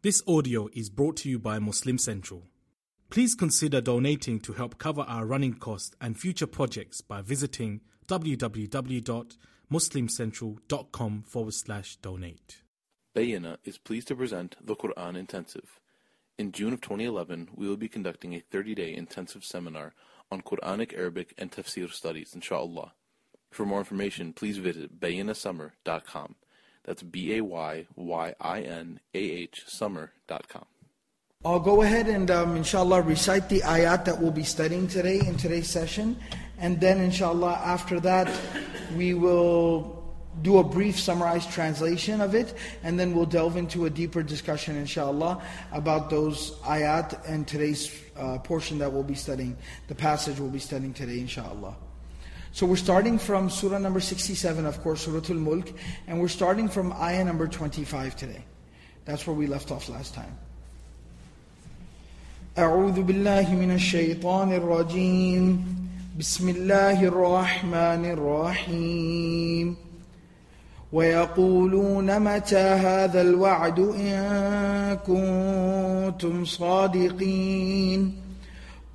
This audio is brought to you by Muslim Central. Please consider donating to help cover our running costs and future projects by visiting www.muslimcentral.com forward slash donate. Bayyinah is pleased to present the Quran Intensive. In June of 2011, we will be conducting a 30 day intensive seminar on Quranic, Arabic, and Tafsir studies, inshallah. For more information, please visit bayyinahsummer.com. That's B A Y Y I N A H summer.com. I'll go ahead and um, inshallah recite the ayat that we'll be studying today in today's session. And then inshallah after that we will do a brief summarized translation of it. And then we'll delve into a deeper discussion inshallah about those ayat and today's uh, portion that we'll be studying, the passage we'll be studying today inshallah. So we're starting from surah number 67, of course, Surah Al Mulk, and we're starting from ayah number 25 today. That's where we left off last time. أعوذ بالله من الشيطان الرجيم بسم الله الرحمن الرحيم ويقولون متى هذا الوعد إن كنتم صادقين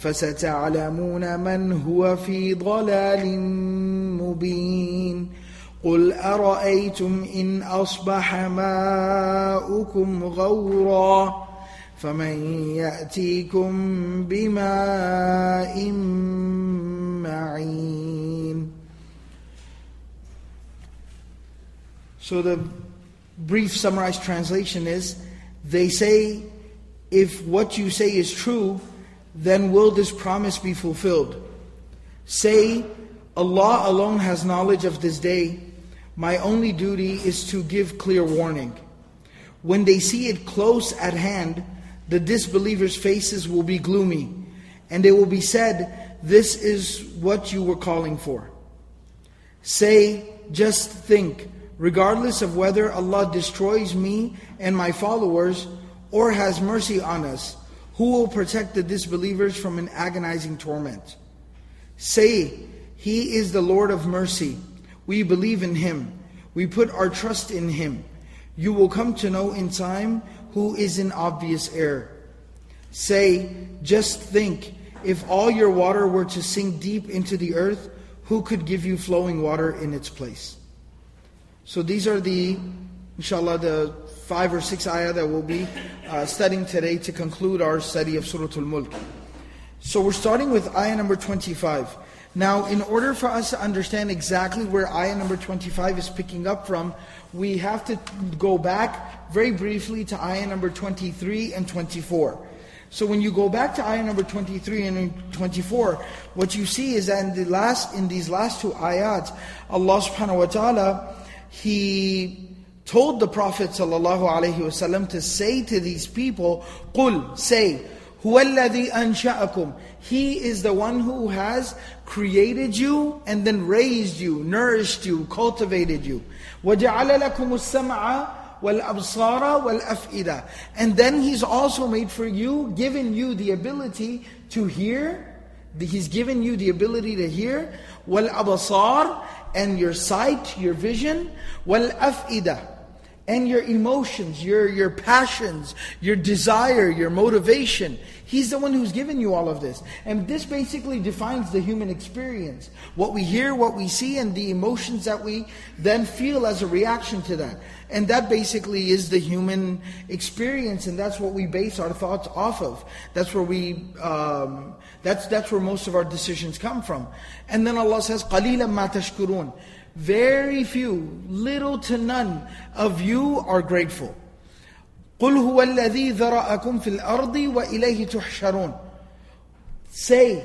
فستعلمون من هو في ضلال مبين. قل أرأيتم إن أصبح ماؤكم غورا فمن يأتيكم بماء معين. So the brief summarized translation is, they say, if what you say is true, then will this promise be fulfilled? Say, Allah alone has knowledge of this day. My only duty is to give clear warning. When they see it close at hand, the disbelievers' faces will be gloomy, and it will be said, This is what you were calling for. Say, just think, regardless of whether Allah destroys me and my followers or has mercy on us, who will protect the disbelievers from an agonizing torment? Say, He is the Lord of mercy. We believe in Him. We put our trust in Him. You will come to know in time who is in obvious error. Say, just think, if all your water were to sink deep into the earth, who could give you flowing water in its place? So these are the, inshallah, the five or six ayah that we'll be uh, studying today to conclude our study of Surah Al-Mulk. So we're starting with ayah number 25. Now, in order for us to understand exactly where ayah number 25 is picking up from, we have to go back very briefly to ayah number 23 and 24. So when you go back to ayah number 23 and 24, what you see is that in, the last, in these last two ayats, Allah subhanahu wa ta'ala, He told the Prophet ﷺ to say to these people, قُل Say, هُوَ الَّذِي أَنشَأَكُمْ He is the one who has created you and then raised you, nourished you, cultivated you. وَجَعَلَ لَكُمُ السَّمْعَ وَالْأَبْصَارَ وَالْأَفْئِدَةِ And then He's also made for you, given you the ability to hear. He's given you the ability to hear. وَالْأَبْصَارِ And your sight, your vision. وَالْأَفْئِدَةِ and your emotions, your, your passions, your desire, your motivation. He's the one who's given you all of this. And this basically defines the human experience. What we hear, what we see, and the emotions that we then feel as a reaction to that. And that basically is the human experience, and that's what we base our thoughts off of. That's where we, um, that's, that's where most of our decisions come from. And then Allah says, قَلِيلًا مَا تَشْكُرُونَ very few, little to none of you are grateful. قُلْ هُوَ الَّذِي ذَرَأَكُمْ فِي الْأَرْضِ وَإِلَيْهِ تُحْشَرُونَ Say,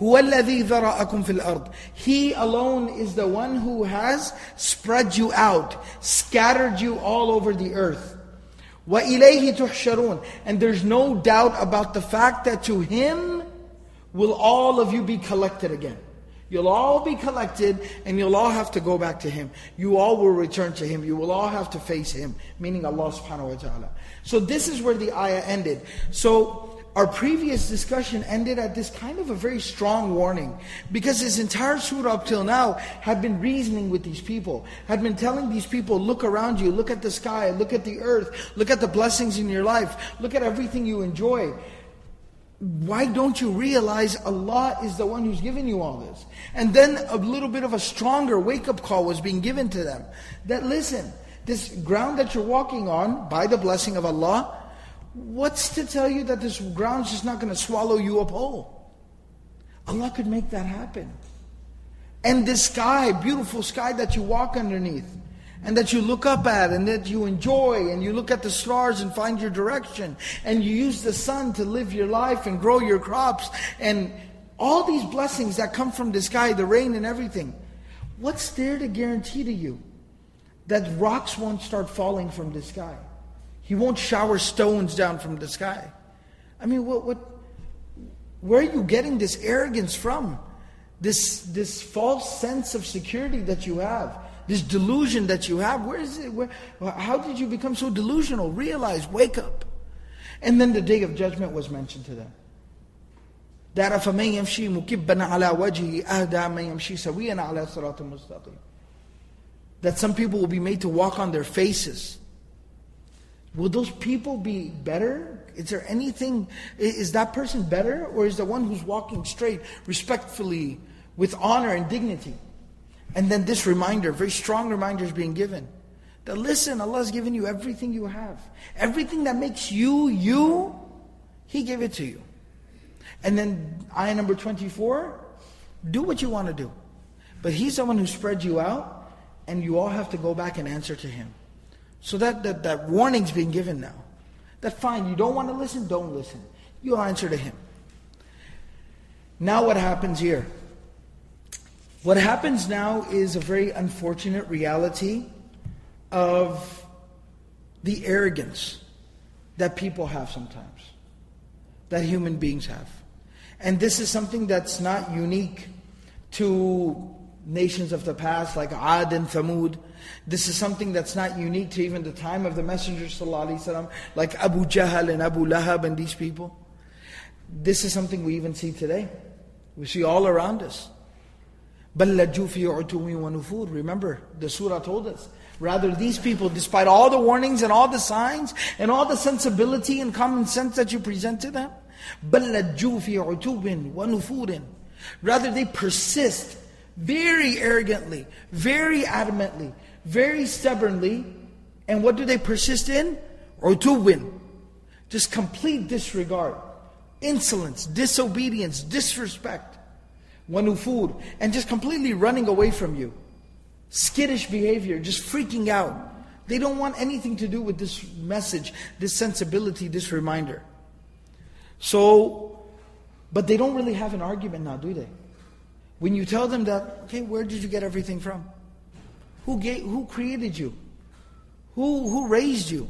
هُوَ الَّذِي ذَرَأَكُمْ فِي الْأَرْضِ He alone is the one who has spread you out, scattered you all over the earth. وَإِلَيْهِ تُحْشَرُونَ And there's no doubt about the fact that to Him will all of you be collected again. You'll all be collected and you'll all have to go back to Him. You all will return to Him. You will all have to face Him, meaning Allah subhanahu wa ta'ala. So this is where the ayah ended. So our previous discussion ended at this kind of a very strong warning. Because this entire surah up till now had been reasoning with these people, had been telling these people, look around you, look at the sky, look at the earth, look at the blessings in your life, look at everything you enjoy why don't you realize Allah is the one who's given you all this? And then a little bit of a stronger wake up call was being given to them. That listen, this ground that you're walking on, by the blessing of Allah, what's to tell you that this ground's just not going to swallow you up whole? Allah could make that happen. And this sky, beautiful sky that you walk underneath, and that you look up at and that you enjoy and you look at the stars and find your direction and you use the sun to live your life and grow your crops and all these blessings that come from the sky, the rain and everything. What's there to guarantee to you that rocks won't start falling from the sky? He won't shower stones down from the sky. I mean, what, what, where are you getting this arrogance from? This, this false sense of security that you have this delusion that you have, where is it? Where, how did you become so delusional? Realize, wake up. And then the day of judgment was mentioned to them. That أَفَمَنْ يَمْشِي مُكِبًّا عَلَى وَجْهِهِ أَهْدَى مَنْ يَمْشِي سَوِيًّا عَلَى صِرَاطٍ مُسْتَقِيمٍ That some people will be made to walk on their faces. Will those people be better? Is there anything, is that person better? Or is the one who's walking straight, respectfully, with honor and dignity? And then this reminder, very strong reminder is being given. That listen, Allah has given you everything you have. Everything that makes you, you, He gave it to you. And then ayah number 24, do what you want to do. But He's the one who spread you out, and you all have to go back and answer to Him. So that, that, that warning's being given now. That fine, you don't want to listen, don't listen. You answer to Him. Now what happens here? What happens now is a very unfortunate reality of the arrogance that people have sometimes, that human beings have. And this is something that's not unique to nations of the past like Ad and Thamud. This is something that's not unique to even the time of the Messenger وسلم, like Abu Jahl and Abu Lahab and these people. This is something we even see today. We see all around us. Remember, the surah told us. Rather, these people, despite all the warnings and all the signs and all the sensibility and common sense that you present to them, Rather, they persist very arrogantly, very adamantly, very stubbornly. And what do they persist in? Utubin. Just complete disregard, insolence, disobedience, disrespect wanufur, and just completely running away from you. Skittish behavior, just freaking out. They don't want anything to do with this message, this sensibility, this reminder. So, but they don't really have an argument now, do they? When you tell them that, okay, where did you get everything from? Who gave, who created you? Who who raised you?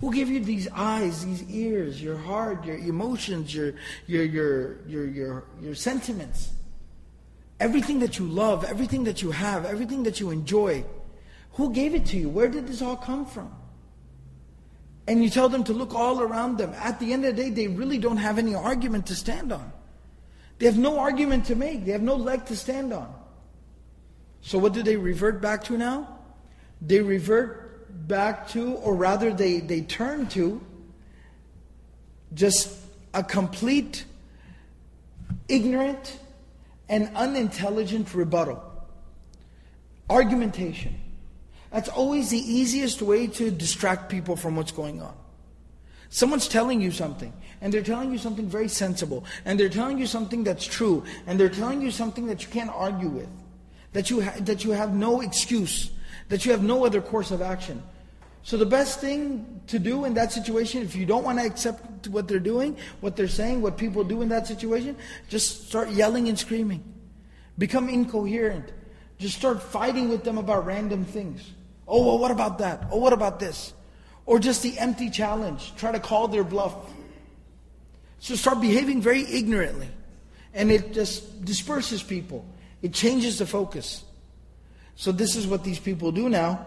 Who gave you these eyes, these ears, your heart, your emotions, your your your your your, your sentiments? Everything that you love, everything that you have, everything that you enjoy, who gave it to you? Where did this all come from? And you tell them to look all around them. At the end of the day, they really don't have any argument to stand on. They have no argument to make. They have no leg to stand on. So what do they revert back to now? They revert back to, or rather they, they turn to, just a complete ignorant and unintelligent rebuttal. Argumentation. That's always the easiest way to distract people from what's going on. Someone's telling you something, and they're telling you something very sensible, and they're telling you something that's true, and they're telling you something that you can't argue with, that you, ha- that you have no excuse, that you have no other course of action. So the best thing to do in that situation, if you don't want to accept what they're doing, what they're saying, what people do in that situation, just start yelling and screaming. Become incoherent. Just start fighting with them about random things. Oh, well, what about that? Oh, what about this? Or just the empty challenge. Try to call their bluff. So start behaving very ignorantly. And it just disperses people. It changes the focus. So this is what these people do now.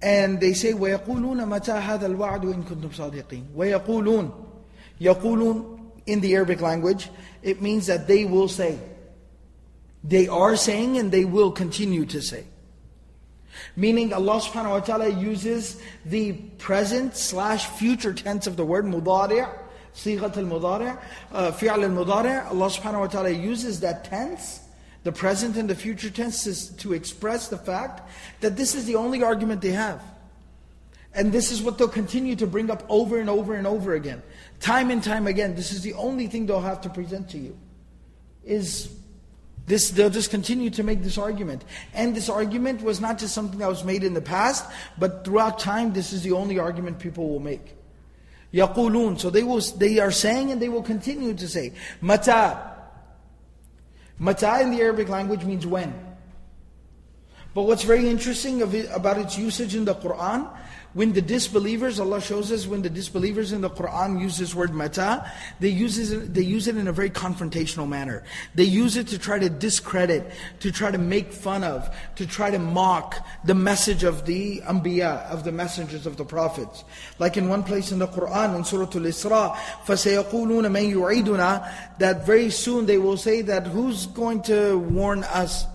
And they say, وَيَقُولُونَ مَتَى هَذَا الْوَعْدُ إِن كُنْتُمْ صَادِقِينَ وَيَقُولُونَ يَقُولُونَ in the Arabic language, it means that they will say. They are saying and they will continue to say. Meaning Allah subhanahu wa ta'ala uses the present slash future tense of the word mudari' صيغة المضارع uh, فعل المضارع Allah subhanahu wa ta'ala uses that tense the present and the future tenses to express the fact that this is the only argument they have and this is what they'll continue to bring up over and over and over again time and time again this is the only thing they'll have to present to you is this, they'll just continue to make this argument. And this argument was not just something that was made in the past, but throughout time, this is the only argument people will make. يقولون, so they will, they are saying and they will continue to say, mata. Mata in the Arabic language means when. But what's very interesting about its usage in the Quran when the disbelievers, Allah shows us when the disbelievers in the Quran use this word mata, they use, it, they use it in a very confrontational manner. They use it to try to discredit, to try to make fun of, to try to mock the message of the anbiya, of the messengers of the prophets. Like in one place in the Quran, in Surah Al-Isra, فَسَيَقُولُونَ مَنْ يُعِيدُنَا That very soon they will say that who's going to warn us?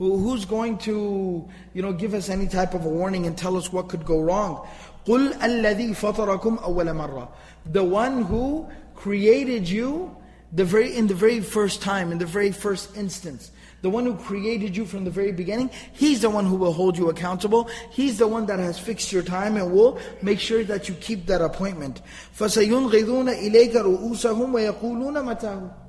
who's going to, you know, give us any type of a warning and tell us what could go wrong? قُلْ الَّذِي فَطَرَكُمْ أَوَّلَ مَرَّةٍ The one who created you the very, in the very first time, in the very first instance. The one who created you from the very beginning, He's the one who will hold you accountable. He's the one that has fixed your time and will make sure that you keep that appointment. فَسَيُنْغِذُونَ إِلَيْكَ رُؤُوسَهُمْ وَيَقُولُونَ مَتَاهُ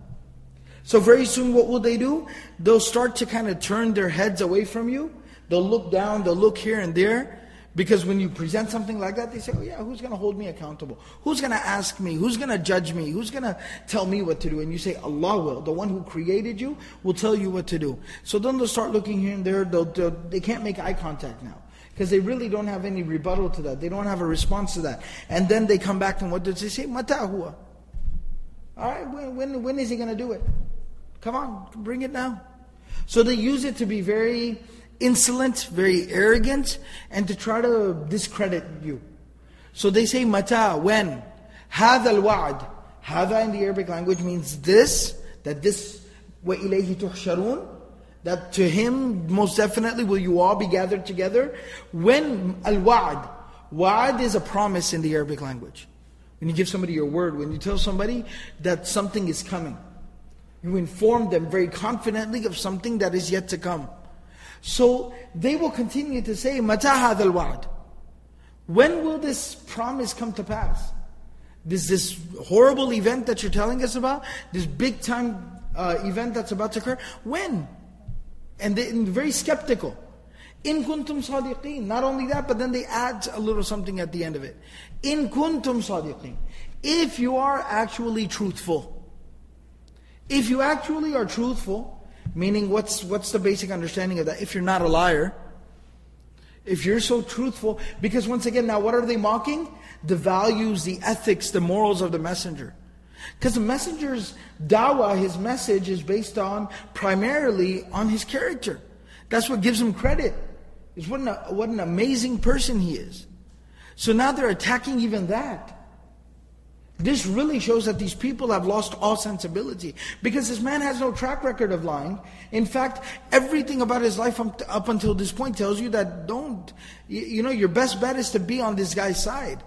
so very soon what will they do? They'll start to kind of turn their heads away from you. They'll look down, they'll look here and there. Because when you present something like that, they say, oh yeah, who's going to hold me accountable? Who's going to ask me? Who's going to judge me? Who's going to tell me what to do? And you say, Allah will. The one who created you will tell you what to do. So then they'll start looking here and there. They'll, they'll, they can't make eye contact now. Because they really don't have any rebuttal to that. They don't have a response to that. And then they come back and what does they say? Mata huwa. All right, when, when, when is he going to do it? Come on, bring it now. So they use it to be very insolent, very arrogant, and to try to discredit you. So they say mata, when? هذا الوعد. هذا in the Arabic language means this, that this, وَإِلَيْهِ تُحْشَرُونَ that to him most definitely will you all be gathered together. When al-wa'd, wa'd is a promise in the Arabic language. When you give somebody your word, when you tell somebody that something is coming. You inform them very confidently of something that is yet to come. So they will continue to say, Mata hadal wa'd. When will this promise come to pass? This this horrible event that you're telling us about, this big time uh, event that's about to occur, when? And they're very skeptical. In kuntum sadiqeen. Not only that, but then they add a little something at the end of it. In kuntum sadiqeen. If you are actually truthful. If you actually are truthful, meaning what's, what's the basic understanding of that? If you're not a liar, if you're so truthful, because once again, now what are they mocking? The values, the ethics, the morals of the messenger. Because the messenger's dawah, his message, is based on primarily on his character. That's what gives him credit. Is what an, what an amazing person he is. So now they're attacking even that. This really shows that these people have lost all sensibility because this man has no track record of lying. In fact, everything about his life up until this point tells you that don't, you know, your best bet is to be on this guy's side.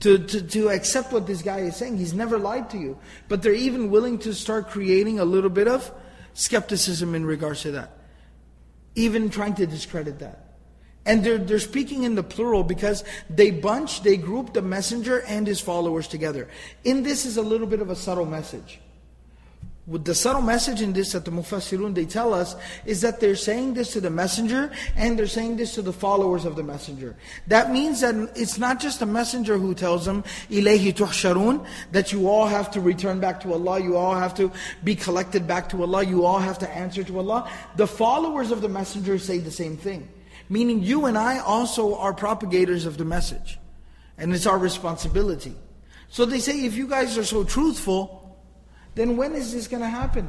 To, to, to accept what this guy is saying. He's never lied to you. But they're even willing to start creating a little bit of skepticism in regards to that. Even trying to discredit that. And they're, they're speaking in the plural because they bunch, they group the messenger and his followers together. In this is a little bit of a subtle message. With the subtle message in this that the Mufassirun they tell us is that they're saying this to the messenger and they're saying this to the followers of the messenger. That means that it's not just the messenger who tells them, Ilayhi tuhsharun, that you all have to return back to Allah, you all have to be collected back to Allah, you all have to answer to Allah. The followers of the messenger say the same thing. Meaning you and I also are propagators of the message. And it's our responsibility. So they say, if you guys are so truthful, then when is this going to happen?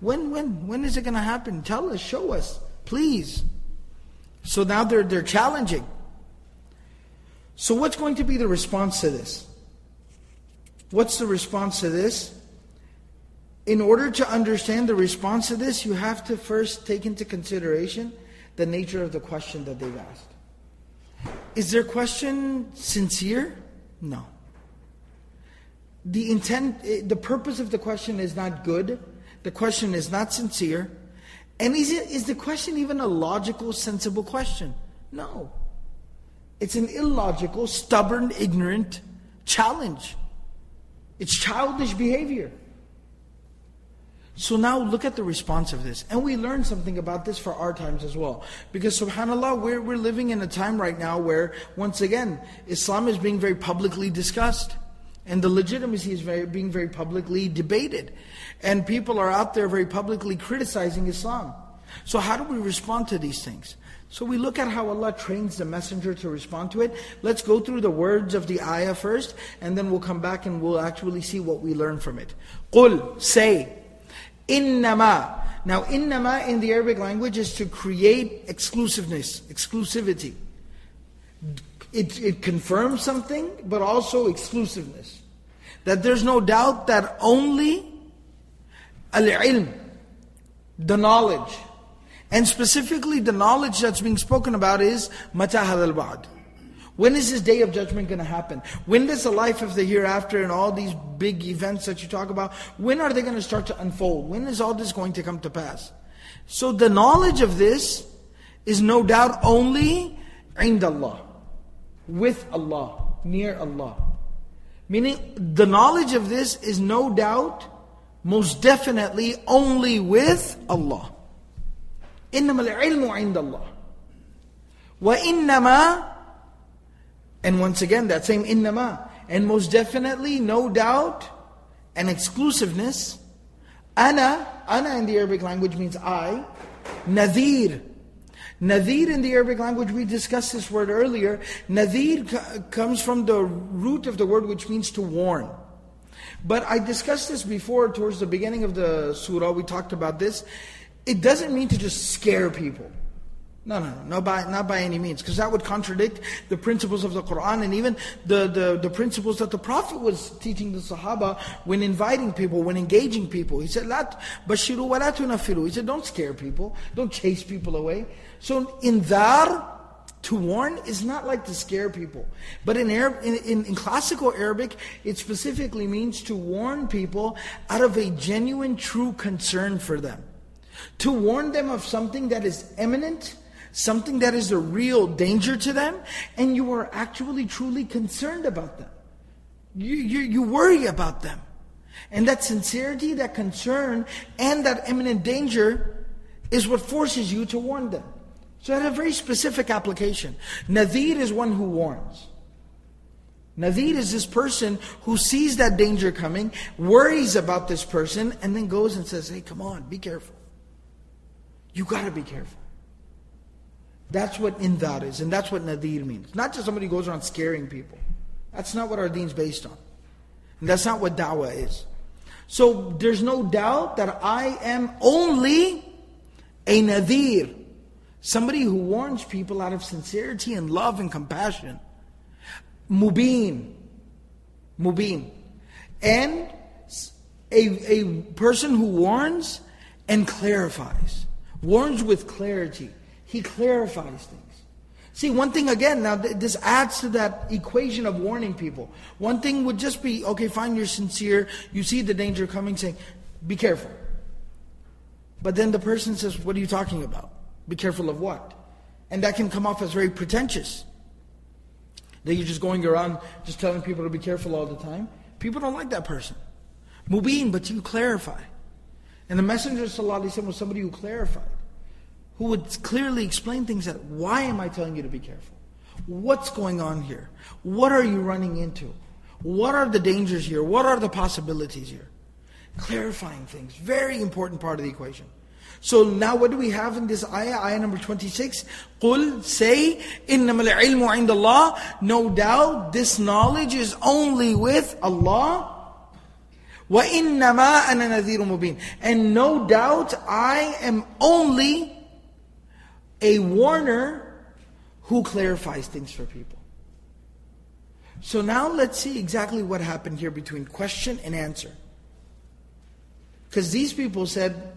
When, when, when is it going to happen? Tell us, show us, please. So now they're, they're challenging. So what's going to be the response to this? What's the response to this? In order to understand the response to this, you have to first take into consideration the nature of the question that they've asked. Is their question sincere? No. The intent, eh, the purpose of the question is not good. The question is not sincere. And is, it, is the question even a logical, sensible question? No. It's an illogical, stubborn, ignorant challenge. It's childish behavior. So now look at the response of this. And we learn something about this for our times as well. Because subhanAllah, we're, we're living in a time right now where, once again, Islam is being very publicly discussed. And the legitimacy is very, being very publicly debated. And people are out there very publicly criticizing Islam. So how do we respond to these things? So we look at how Allah trains the messenger to respond to it. Let's go through the words of the ayah first, and then we'll come back and we'll actually see what we learn from it. Qul, say, Innama. Now, innama in the Arabic language is to create exclusiveness, exclusivity. It, it confirms something, but also exclusiveness. That there's no doubt that only al-ilm, the knowledge, and specifically the knowledge that's being spoken about is matahad al-wa'd. When is this day of judgment going to happen? When does the life of the hereafter and all these big events that you talk about, when are they going to start to unfold? When is all this going to come to pass? So the knowledge of this is no doubt only in Allah, with Allah, near Allah. Meaning the knowledge of this is no doubt, most definitely only with Allah. إنما العلم عند الله وإنما and once again, that same innama. And most definitely, no doubt, an exclusiveness. Ana, ana in the Arabic language means I. Nadir. Nadir in the Arabic language, we discussed this word earlier. Nadir comes from the root of the word which means to warn. But I discussed this before towards the beginning of the surah, we talked about this. It doesn't mean to just scare people. No, no, no, no by, not by any means, because that would contradict the principles of the Quran and even the, the, the principles that the Prophet was teaching the Sahaba when inviting people, when engaging people. He said, "Lat bashiru wa tunafiru." He said, "Don't scare people, don't chase people away." So indar, to warn is not like to scare people, but in, Arab, in, in, in classical Arabic, it specifically means to warn people out of a genuine, true concern for them, to warn them of something that is imminent something that is a real danger to them, and you are actually truly concerned about them. You, you, you worry about them. And that sincerity, that concern, and that imminent danger is what forces you to warn them. So it had a very specific application. Nadir is one who warns. Nadir is this person who sees that danger coming, worries about this person, and then goes and says, Hey, come on, be careful. You gotta be careful. That's what indar is, and that's what nadir means. Not just somebody goes around scaring people. That's not what our is based on. And that's not what da'wah is. So there's no doubt that I am only a nadir. Somebody who warns people out of sincerity and love and compassion. Mubin. mubin. And a, a person who warns and clarifies. Warns with clarity. He clarifies things. See, one thing again, now this adds to that equation of warning people. One thing would just be, okay, fine, you're sincere, you see the danger coming, saying, be careful. But then the person says, what are you talking about? Be careful of what? And that can come off as very pretentious. That you're just going around just telling people to be careful all the time. People don't like that person. Mubin, but you clarify. And the Messenger ﷺ was somebody who clarified who would clearly explain things that, why am I telling you to be careful? What's going on here? What are you running into? What are the dangers here? What are the possibilities here? Clarifying things, very important part of the equation. So now what do we have in this ayah, ayah number 26? قُلْ say, إِنَّمَا الْعِلْمُ عِنْدَ اللَّهِ No doubt this knowledge is only with Allah. وَإِنَّمَا أَنَا نَذِيرٌ مُبِينٌ And no doubt I am only a warner who clarifies things for people. So now let's see exactly what happened here between question and answer. Because these people said,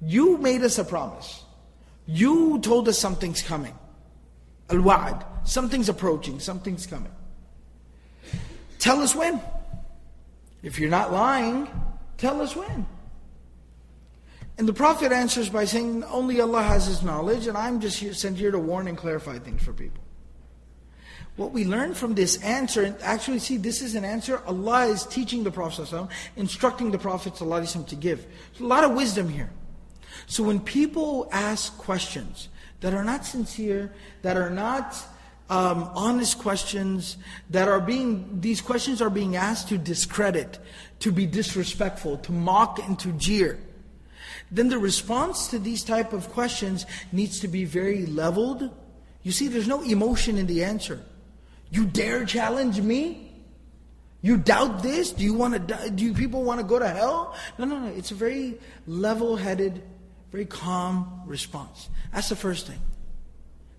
You made us a promise. You told us something's coming. Al Wa'ad. Something's approaching, something's coming. Tell us when. If you're not lying, tell us when. And the Prophet answers by saying, Only Allah has His knowledge, and I'm just here, sent here to warn and clarify things for people. What we learn from this answer, and actually see this is an answer Allah is teaching the Prophet, instructing the Prophet to give. A lot of wisdom here. So when people ask questions that are not sincere, that are not um, honest questions, that are being, these questions are being asked to discredit, to be disrespectful, to mock and to jeer then the response to these type of questions needs to be very leveled. You see, there's no emotion in the answer. You dare challenge me? You doubt this? Do you want to? Do people want to go to hell? No, no, no. It's a very level-headed, very calm response. That's the first thing.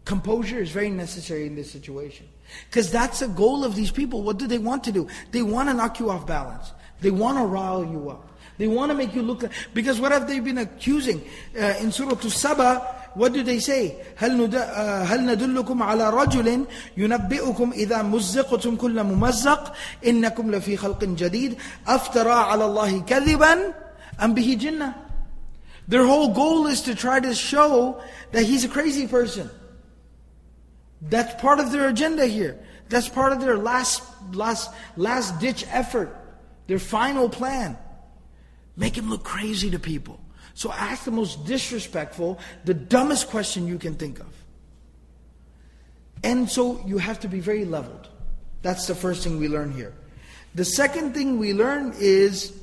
Composure is very necessary in this situation. Because that's the goal of these people. What do they want to do? They want to knock you off balance. They want to rile you up. They want to make you look like, because what have they been accusing? Uh, in Surah Al-Saba, what do they say? هَلْ نَدُلُّكُمْ عَلَى رَجُلٍ يُنَبِّئُكُمْ إِذَا مُزِّقْتُمْ كُلَّ مُمَزَّقٍ إِنَّكُمْ لَفِي خَلْقٍ جَدِيدٍ أَفْتَرَى عَلَى اللَّهِ كَذِبًا أَمْ بِهِ جِنَّةً Their whole goal is to try to show that he's a crazy person. That's part of their agenda here. That's part of their last, last, last ditch effort. Their final plan. Make him look crazy to people. So ask the most disrespectful, the dumbest question you can think of. And so you have to be very leveled. That's the first thing we learn here. The second thing we learn is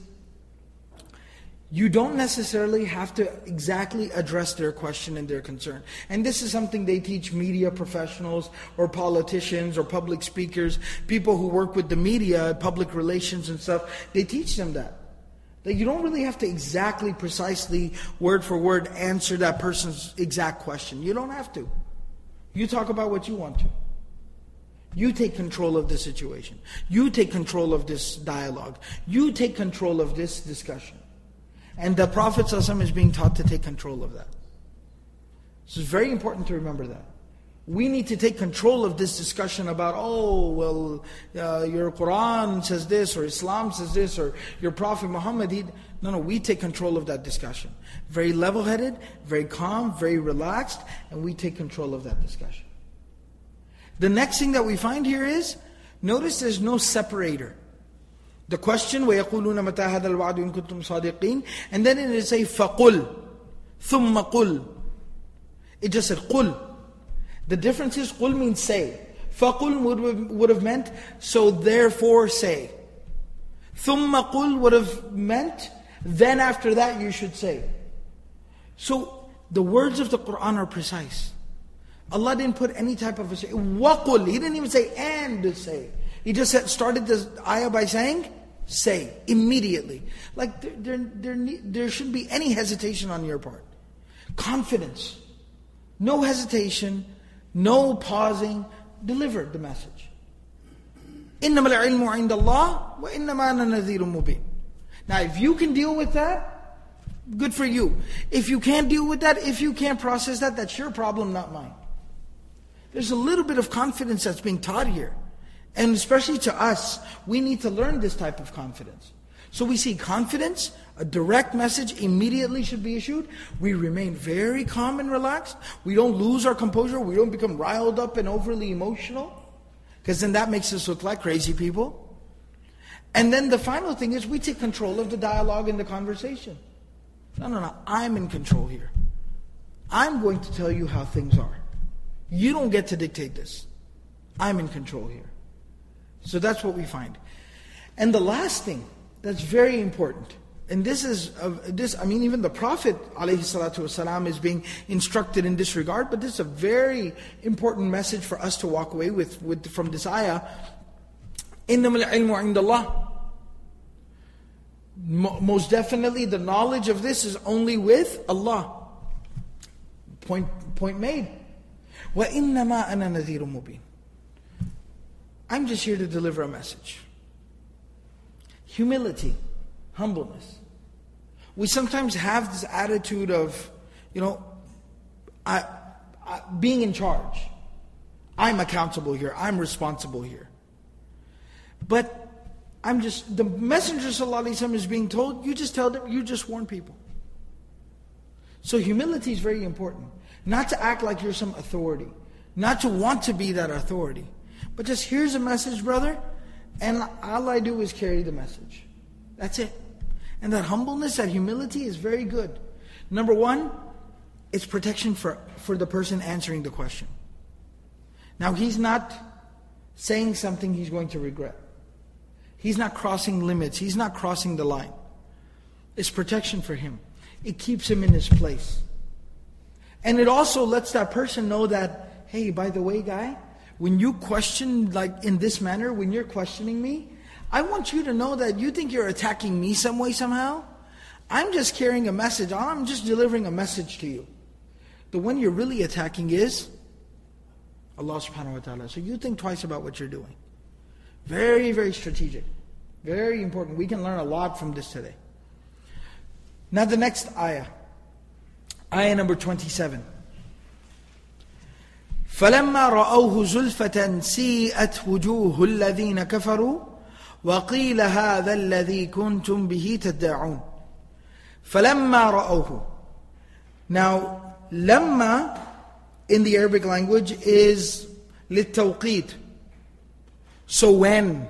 you don't necessarily have to exactly address their question and their concern. And this is something they teach media professionals or politicians or public speakers, people who work with the media, public relations and stuff. They teach them that. That you don't really have to exactly, precisely, word for word answer that person's exact question. You don't have to. You talk about what you want to. You take control of the situation. You take control of this dialogue. You take control of this discussion. And the Prophet ﷺ is being taught to take control of that. So it's very important to remember that We need to take control of this discussion about, oh, well, uh, your Quran says this, or Islam says this, or your Prophet Muhammad. He, no, no, we take control of that discussion. Very level headed, very calm, very relaxed, and we take control of that discussion. The next thing that we find here is, notice there's no separator. The question, وَيَقُولُونَ مَتَى هَذَا الْوَعْدُ إِن كُنتُمْ صَادِقِينَ And then it say, فَقُلْ ثُمَّ قُلْ It just said, قُلْ the difference is qul means say. Faqul would, would have meant, so therefore say. Thumma qul would have meant, then after that you should say. So the words of the Quran are precise. Allah didn't put any type of a say. Waqul, He didn't even say and say. He just said, started this ayah by saying, say, immediately. Like there, there, there, there shouldn't be any hesitation on your part. Confidence. No hesitation, no pausing, delivered the message. إِنَّمَا الْعِلْمُ عِنْدَ اللَّهِ وَإِنَّمَا أَنَا نَذِيرٌ مُبِينٌ Now if you can deal with that, good for you. If you can't deal with that, if you can't process that, that's your problem, not mine. There's a little bit of confidence that's being taught here. And especially to us, we need to learn this type of confidence. So we see confidence, a direct message immediately should be issued. We remain very calm and relaxed. We don't lose our composure. We don't become riled up and overly emotional. Because then that makes us look like crazy people. And then the final thing is we take control of the dialogue and the conversation. No, no, no. I'm in control here. I'm going to tell you how things are. You don't get to dictate this. I'm in control here. So that's what we find. And the last thing that's very important. And this is, uh, this, I mean, even the Prophet والسلام, is being instructed in this regard, but this is a very important message for us to walk away with, with from this ayah. إِنَّمَا الْعِلْمُ عِنْدَ اللَّهِ Most definitely, the knowledge of this is only with Allah. Point, point made. وَإِنَّمَا أَنَا نَذِيرٌ مُبِينٌ I'm just here to deliver a message humility, humbleness. We sometimes have this attitude of, you know, I, I, being in charge. I'm accountable here. I'm responsible here. But I'm just, the Messenger ﷺ is being told, you just tell them, you just warn people. So humility is very important. Not to act like you're some authority. Not to want to be that authority. But just here's a message, brother. And all I do is carry the message. That's it. And that humbleness, that humility is very good. Number one, it's protection for, for the person answering the question. Now, he's not saying something he's going to regret. He's not crossing limits. He's not crossing the line. It's protection for him. It keeps him in his place. And it also lets that person know that, hey, by the way, guy, when you question like in this manner, when you're questioning me, I want you to know that you think you're attacking me some way somehow. I'm just carrying a message. I'm just delivering a message to you. The one you're really attacking is Allah subhanahu wa ta'ala. So you think twice about what you're doing. Very, very strategic. Very important. We can learn a lot from this today. Now the next ayah. Ayah number 27. فلما رأوه زلفة سيئت وجوه الذين كفروا وقيل هذا الذي كنتم به تدعون فلما رأوه Now, لما in the Arabic language is للتوقيت So when?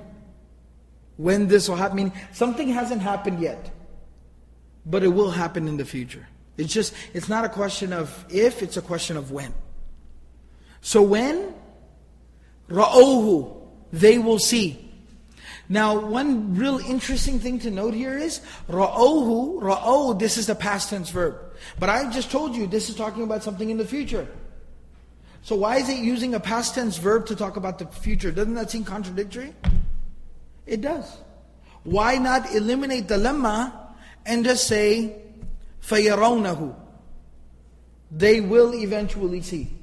When this will happen? Meaning something hasn't happened yet, but it will happen in the future. It's just, it's not a question of if, it's a question of when. So when Raohu, they will see. Now, one real interesting thing to note here is Raohu, Raoh. this is the past tense verb. But I just told you this is talking about something in the future. So why is it using a past tense verb to talk about the future? Doesn't that seem contradictory? It does. Why not eliminate the lamma and just say فَيَرَوْنَهُ They will eventually see.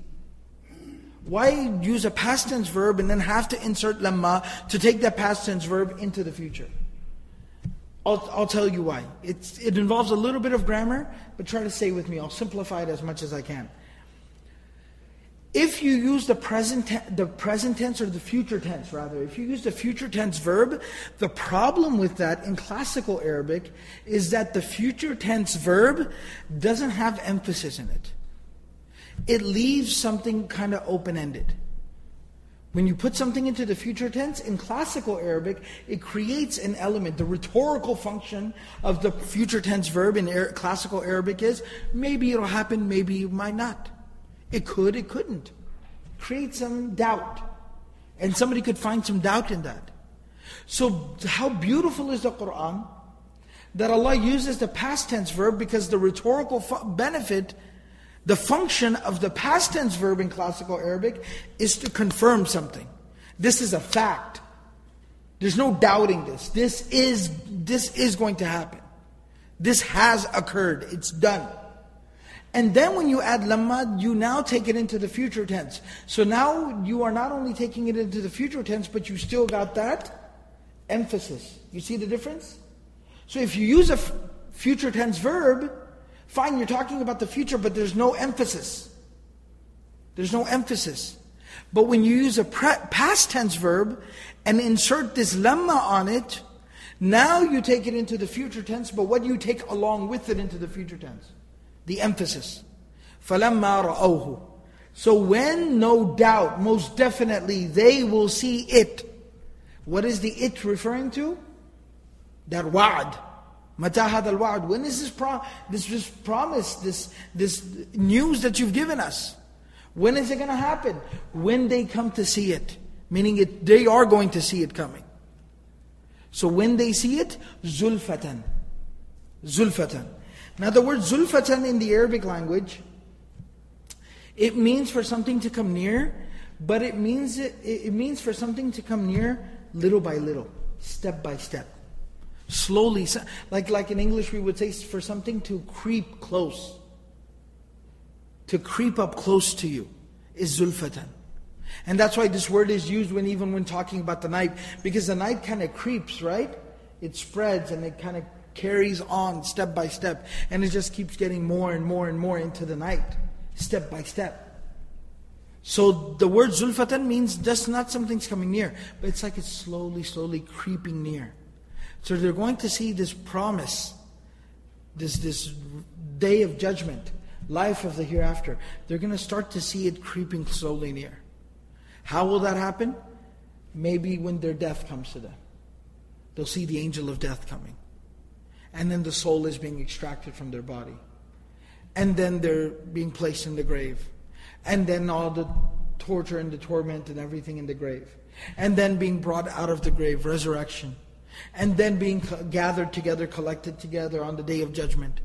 Why use a past tense verb and then have to insert lamma to take that past tense verb into the future? I'll, I'll tell you why. It's, it involves a little bit of grammar, but try to stay with me. I'll simplify it as much as I can. If you use the present, the present tense or the future tense, rather, if you use the future tense verb, the problem with that in classical Arabic is that the future tense verb doesn't have emphasis in it it leaves something kind of open ended. When you put something into the future tense, in classical Arabic, it creates an element. The rhetorical function of the future tense verb in classical Arabic is maybe it'll happen, maybe it might not. It could, it couldn't. Create some doubt. And somebody could find some doubt in that. So, how beautiful is the Quran that Allah uses the past tense verb because the rhetorical benefit the function of the past tense verb in classical Arabic is to confirm something. This is a fact. There's no doubting this. This is, this is going to happen. This has occurred. It's done. And then when you add lamma, you now take it into the future tense. So now you are not only taking it into the future tense, but you still got that emphasis. You see the difference? So if you use a future tense verb, Fine, you're talking about the future, but there's no emphasis. There's no emphasis. But when you use a past tense verb and insert this lamma on it, now you take it into the future tense, but what do you take along with it into the future tense? The emphasis. فَلَمَّا رَأَوْهُ So when, no doubt, most definitely, they will see it. What is the it referring to? That wa'ad. Matahad al wa'ad. When is this, pro- this, this promise, this, this news that you've given us? When is it going to happen? When they come to see it. Meaning it, they are going to see it coming. So when they see it, zulfatan. Zulfatan. Now the word zulfatan in the Arabic language, it means for something to come near, but it means, it, it means for something to come near little by little, step by step. Slowly, like, like in English we would say for something to creep close. To creep up close to you is zulfatan. And that's why this word is used when even when talking about the night, because the night kind of creeps, right? It spreads and it kind of carries on step by step, and it just keeps getting more and more and more into the night, step by step. So the word zulfatan means just not something's coming near, but it's like it's slowly, slowly creeping near. So they're going to see this promise, this this day of judgment, life of the hereafter. They're going to start to see it creeping slowly near. How will that happen? Maybe when their death comes to them. They'll see the angel of death coming. And then the soul is being extracted from their body. And then they're being placed in the grave. And then all the torture and the torment and everything in the grave. And then being brought out of the grave, resurrection. And then being gathered together, collected together on the day of judgment.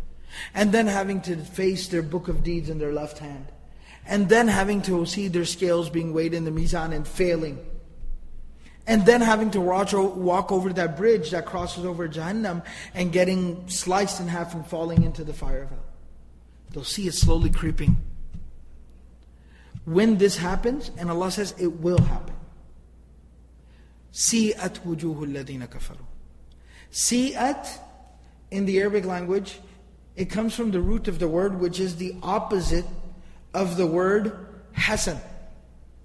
And then having to face their book of deeds in their left hand. And then having to see their scales being weighed in the mizan and failing. And then having to watch, walk over that bridge that crosses over Jahannam and getting sliced in half and falling into the fire of hell. They'll see it slowly creeping. When this happens, and Allah says it will happen. Si'at wujuhul ladina kafaru. Si'at, in the Arabic language, it comes from the root of the word which is the opposite of the word hasan,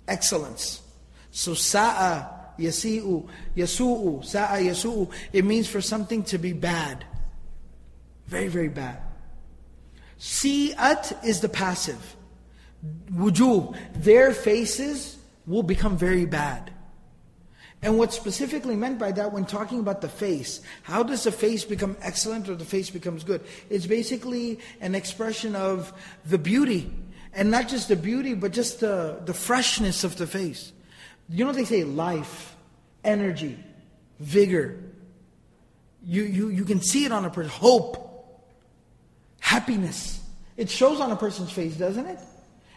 excellence. So sa'a, yasi'u, yasu'u, sa'a, yasu'u, it means for something to be bad. Very, very bad. Si'at is the passive. Wujuh, their faces will become very bad. And what's specifically meant by that when talking about the face, how does the face become excellent or the face becomes good? It's basically an expression of the beauty and not just the beauty, but just the, the freshness of the face. You know, they say life, energy, vigor. You, you, you can see it on a person. Hope, happiness. It shows on a person's face, doesn't it?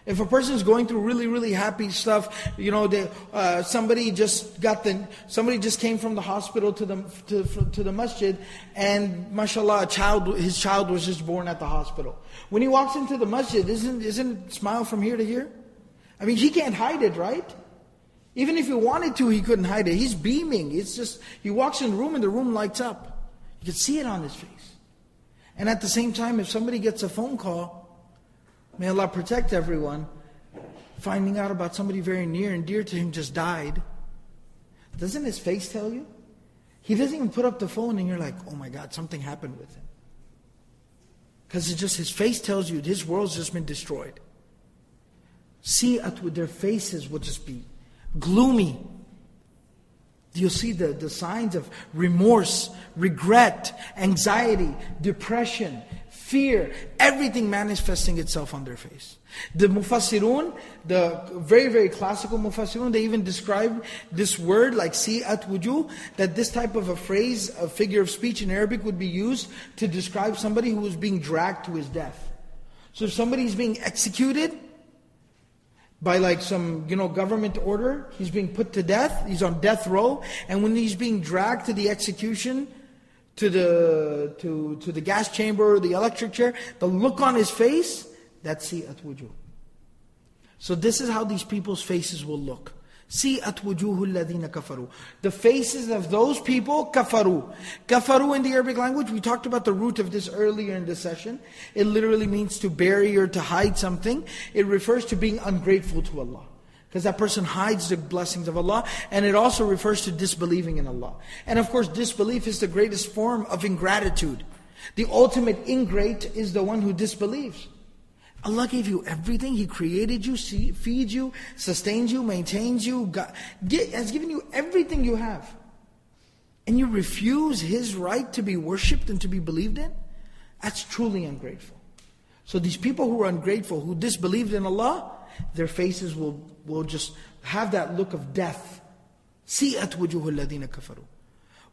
If a person's going through really, really happy stuff, you know, they, uh, somebody just got the, somebody just came from the hospital to the to, to the masjid, and mashallah, a child, his child was just born at the hospital. When he walks into the masjid, isn't isn't smile from here to here? I mean, he can't hide it, right? Even if he wanted to, he couldn't hide it. He's beaming. It's just he walks in the room and the room lights up. You can see it on his face. And at the same time, if somebody gets a phone call May Allah protect everyone. Finding out about somebody very near and dear to him just died. Doesn't his face tell you? He doesn't even put up the phone and you're like, oh my God, something happened with him. Because it's just his face tells you his world's just been destroyed. See at with their faces will just be gloomy. Do You'll see the, the signs of remorse, regret, anxiety, depression, fear, everything manifesting itself on their face. The Mufassirun, the very, very classical Mufassirun, they even describe this word like si'at wujuh, that this type of a phrase, a figure of speech in Arabic would be used to describe somebody who was being dragged to his death. So if somebody's being executed, by like some you know government order he's being put to death he's on death row and when he's being dragged to the execution to the to to the gas chamber the electric chair, the look on his face, That's si'at wujuh. So this is how these people's faces will look. Si'at wujuhu kafaru. The faces of those people, kafaru. Kafaru in the Arabic language, we talked about the root of this earlier in the session. It literally means to bury or to hide something. It refers to being ungrateful to Allah. Because that person hides the blessings of Allah. And it also refers to disbelieving in Allah. And of course, disbelief is the greatest form of ingratitude. The ultimate ingrate is the one who disbelieves. Allah gave you everything. He created you, feeds you, sustains you, maintains you, has given you everything you have. And you refuse His right to be worshipped and to be believed in? That's truly ungrateful. So these people who are ungrateful, who disbelieved in Allah, their faces will, will just have that look of death. سِيئَتْ وُجُوهُ الَّذِينَ كَفَرُوا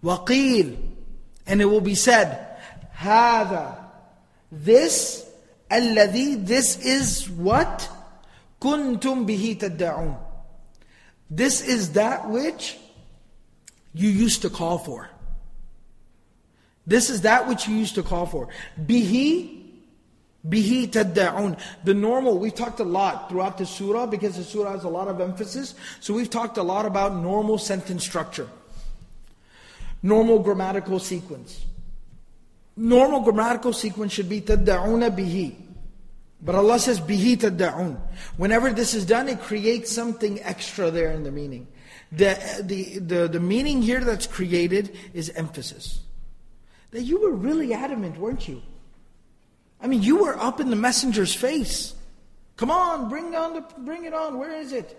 وَقِيلٌ And it will be said, هَذَا This الذي this is what كنتم به تدعون this is that which you used to call for this is that which you used to call for bihi bihi tad'un the normal we've talked a lot throughout the surah because the surah has a lot of emphasis so we've talked a lot about normal sentence structure normal grammatical sequence normal grammatical sequence should be tad'una bihi but Allah says, bihi tada'un. Whenever this is done, it creates something extra there in the meaning. The, the, the, the meaning here that's created is emphasis. That you were really adamant, weren't you? I mean, you were up in the messenger's face. Come on, bring on the, bring it on. Where is it?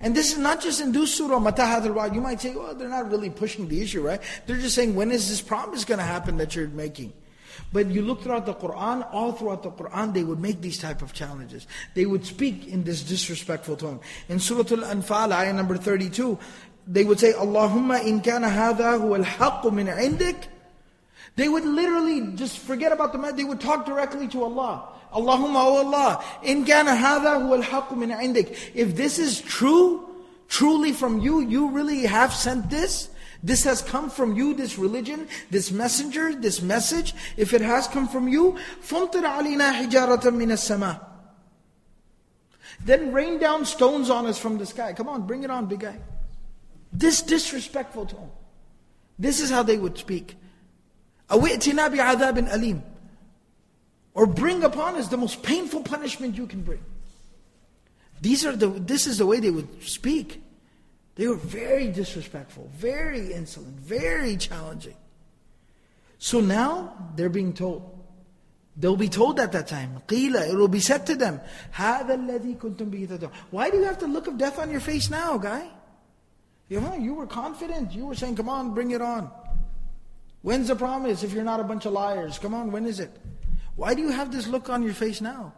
And this is not just in this surah, Matahad al You might say, well, they're not really pushing the issue, right? They're just saying, when is this promise going to happen that you're making? But you look throughout the Quran, all throughout the Quran, they would make these type of challenges. They would speak in this disrespectful tone. In Surah Al-Anfal, ayah number 32, they would say, Allahumma in kana hadha huwa al min indik. They would literally just forget about the matter. They would talk directly to Allah. Allahumma, oh Allah, in kana hadha huwa al min indik. If this is true, truly from you, you really have sent this, this has come from you, this religion, this messenger, this message. If it has come from you, فَمْطِرْ عَلِينَا حِجَارَةً مِنَ السَّمَاءِ Then rain down stones on us from the sky. Come on, bring it on, big guy. This disrespectful tone. This is how they would speak. أَوِئْتِنَا أَلِيمٍ Or bring upon us the most painful punishment you can bring. These are the, this is the way they would speak. They were very disrespectful, very insolent, very challenging. So now they're being told. They'll be told at that time. قِيلَ It will be said to them, هَذَا الَّذِي كُنْتُمْ بِهِ Why do you have the look of death on your face now, guy? You, know, you were confident. You were saying, come on, bring it on. When's the promise if you're not a bunch of liars? Come on, when is it? Why do you have this look on your face now?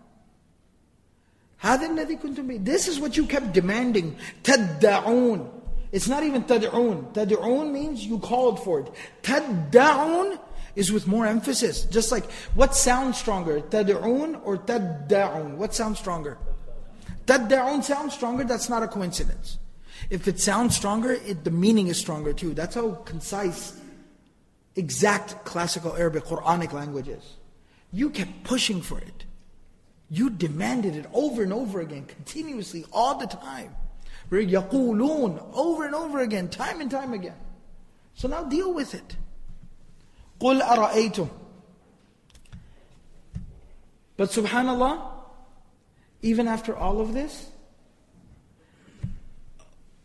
هذا الذي كنتم به. This is what you kept demanding. تدعون. It's not even تدعون. تدعون means you called for it. تدعون is with more emphasis. Just like, what sounds stronger? تدعون or تدعون? What sounds stronger? تدعون sounds stronger, that's not a coincidence. If it sounds stronger, it, the meaning is stronger too. That's how concise, exact classical Arabic, Quranic language is. You kept pushing for it. You demanded it over and over again, continuously, all the time. يقولون over and over again, time and time again. So now deal with it. قل أرأيتم But subhanallah, even after all of this,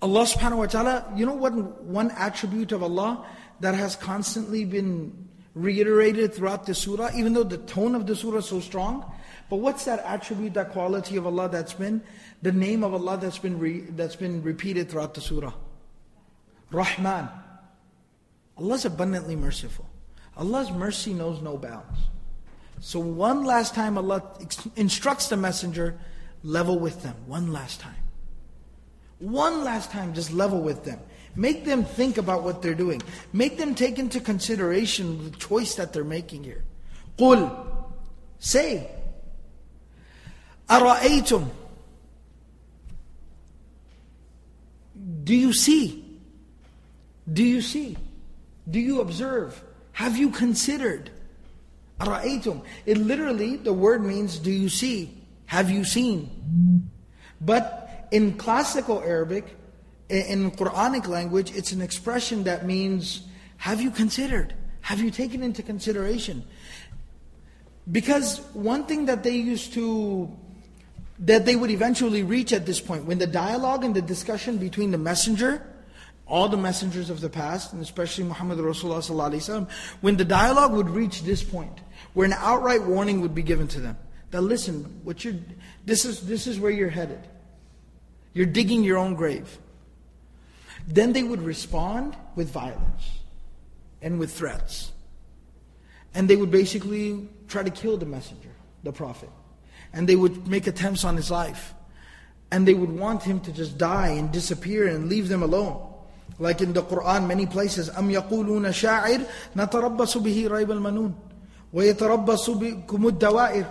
Allah subhanahu wa ta'ala, you know what one attribute of Allah That has constantly been reiterated throughout the surah, even though the tone of the surah is so strong, but what's that attribute, that quality of Allah that's been, the name of Allah that's been, re, that's been repeated throughout the surah? Rahman. Allah's abundantly merciful. Allah's mercy knows no bounds. So one last time Allah instructs the messenger, level with them. One last time. One last time, just level with them. Make them think about what they're doing. Make them take into consideration the choice that they're making here. قُل Say, أرأيتم Do you see? Do you see? Do you observe? Have you considered? أَرَأَيْتُمْ It literally, the word means, do you see? Have you seen? But in classical Arabic, in Quranic language, it's an expression that means, have you considered? Have you taken into consideration? Because one thing that they used to, that they would eventually reach at this point, when the dialogue and the discussion between the messenger, all the messengers of the past, and especially Muhammad Rasulullah when the dialogue would reach this point, where an outright warning would be given to them, that listen, what you this is this is where you're headed. You're digging your own grave Then they would respond with violence and with threats. And they would basically try to kill the messenger, the prophet. And they would make attempts on his life. And they would want him to just die and disappear and leave them alone. Like in the Quran, many places, أَمْ يَقُولُونَ شَاعِرٌ نَتَرَبَّصُ بِهِ رَيْبَ الْمَنُونَ وَيَتَرَبَّصُ بِكُمُ الدَّوَائِرِ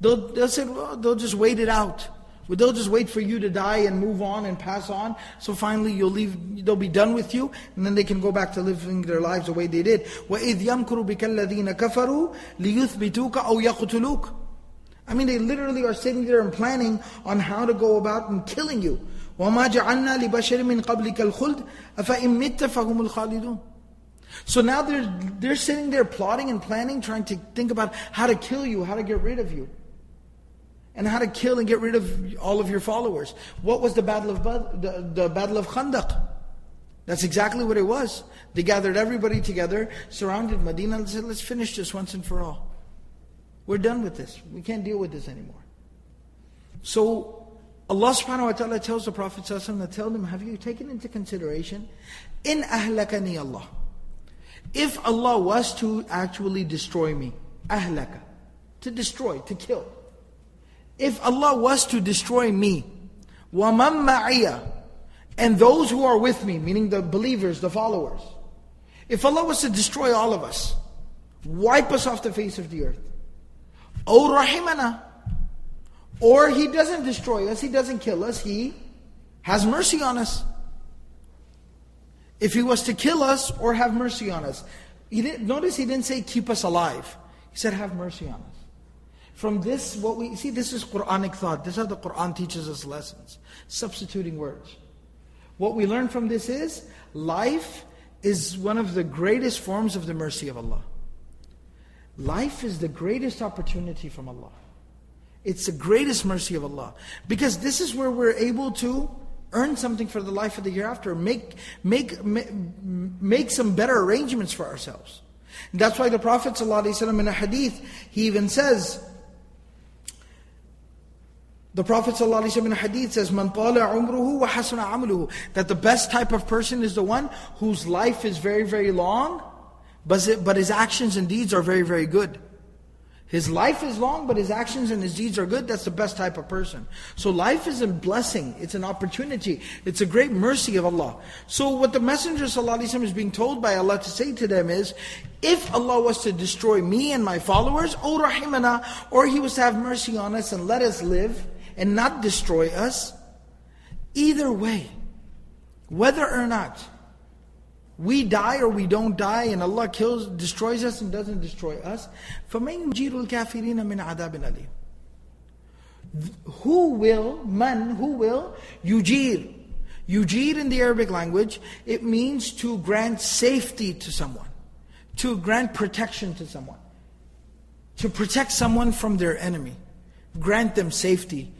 They'll, they'll say, well, they'll just wait it out. They'll just wait for you to die and move on and pass on. So finally you'll leave, they'll be done with you, and then they can go back to living their lives the way they did. وَإِذْ يَمْكُرُ بِكَ الَّذِينَ كَفَرُوا لِيُثْبِتُوكَ أَوْ يَقْتُلُوكَ I mean, they literally are sitting there and planning on how to go about and killing you. وَمَا جَعَلْنَا لِبَشَرٍ مِّن قَبْلِكَ الْخُلْدِ أَفَإِن مِتَّ فَهُمُ الْخَالِدُونَ So now they're, they're sitting there plotting and planning, trying to think about how to kill you, how to get rid of you and how to kill and get rid of all of your followers. What was the battle of the, the battle of Khandaq? That's exactly what it was. They gathered everybody together, surrounded Medina, and said, "Let's finish this once and for all. We're done with this. We can't deal with this anymore." So Allah Subhanahu wa Taala tells the Prophet to tell them, "Have you taken into consideration in ahlakani Allah? If Allah was to actually destroy me, ahlaka, to destroy, to kill." if Allah was to destroy me, وَمَن مَعِيَ and those who are with me, meaning the believers, the followers, if Allah was to destroy all of us, wipe us off the face of the earth, O Rahimana, or He doesn't destroy us, He doesn't kill us, He has mercy on us. If He was to kill us or have mercy on us, he didn't, notice He didn't say keep us alive. He said have mercy on us. From this, what we see, this is Quranic thought. This is how the Quran teaches us lessons. Substituting words. What we learn from this is life is one of the greatest forms of the mercy of Allah. Life is the greatest opportunity from Allah. It's the greatest mercy of Allah. Because this is where we're able to earn something for the life of the hereafter, make, make, make, make some better arrangements for ourselves. And that's why the Prophet ﷺ in a hadith, he even says, the Prophet ﷺ in a hadith says, Man umruhu wa hasuna amaluhu. That the best type of person is the one whose life is very, very long, but his actions and deeds are very, very good. His life is long, but his actions and his deeds are good. That's the best type of person. So life is a blessing. It's an opportunity. It's a great mercy of Allah. So what the Messenger ﷺ is being told by Allah to say to them is, if Allah was to destroy me and my followers, O Rahimana, or He was to have mercy on us and let us live, and not destroy us. Either way, whether or not we die or we don't die and Allah kills, destroys us and doesn't destroy us, فَمَنْ يُجِيرُ الْكَافِرِينَ مِنْ عَذَابٍ أَلِيمٍ Who will, man, who will, yujir. Yujir in the Arabic language, it means to grant safety to someone, to grant protection to someone, to protect someone from their enemy, grant them safety,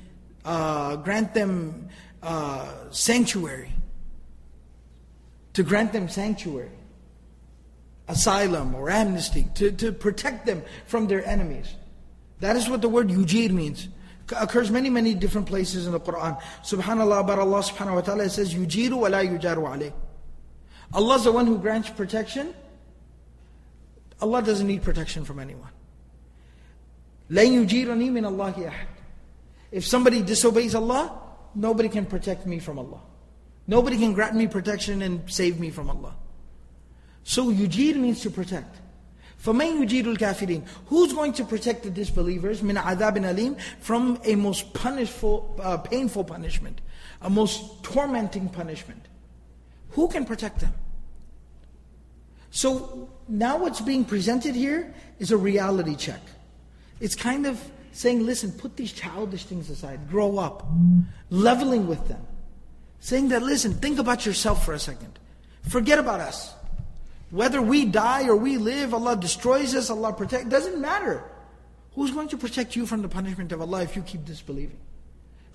uh, grant them uh, sanctuary, to grant them sanctuary, asylum or amnesty, to, to protect them from their enemies. That is what the word yujir means. Occurs many, many different places in the Quran. Subhanallah, but Allah subhanahu wa ta'ala says, yujiru wa la yujaru alayh. Allah is the one who grants protection. Allah doesn't need protection from anyone. لن يجيرني من الله أحد if somebody disobeys Allah, nobody can protect me from Allah. Nobody can grant me protection and save me from Allah. So yujir means to protect. فَمَنْ يُجِيرُ الْكَافِرِينَ Who's going to protect the disbelievers min عَذَابٍ alim from a most punishful, uh, painful punishment, a most tormenting punishment? Who can protect them? So now what's being presented here is a reality check. It's kind of saying, listen, put these childish things aside, grow up, leveling with them. Saying that, listen, think about yourself for a second. Forget about us. Whether we die or we live, Allah destroys us, Allah protects, doesn't matter. Who's going to protect you from the punishment of Allah if you keep disbelieving?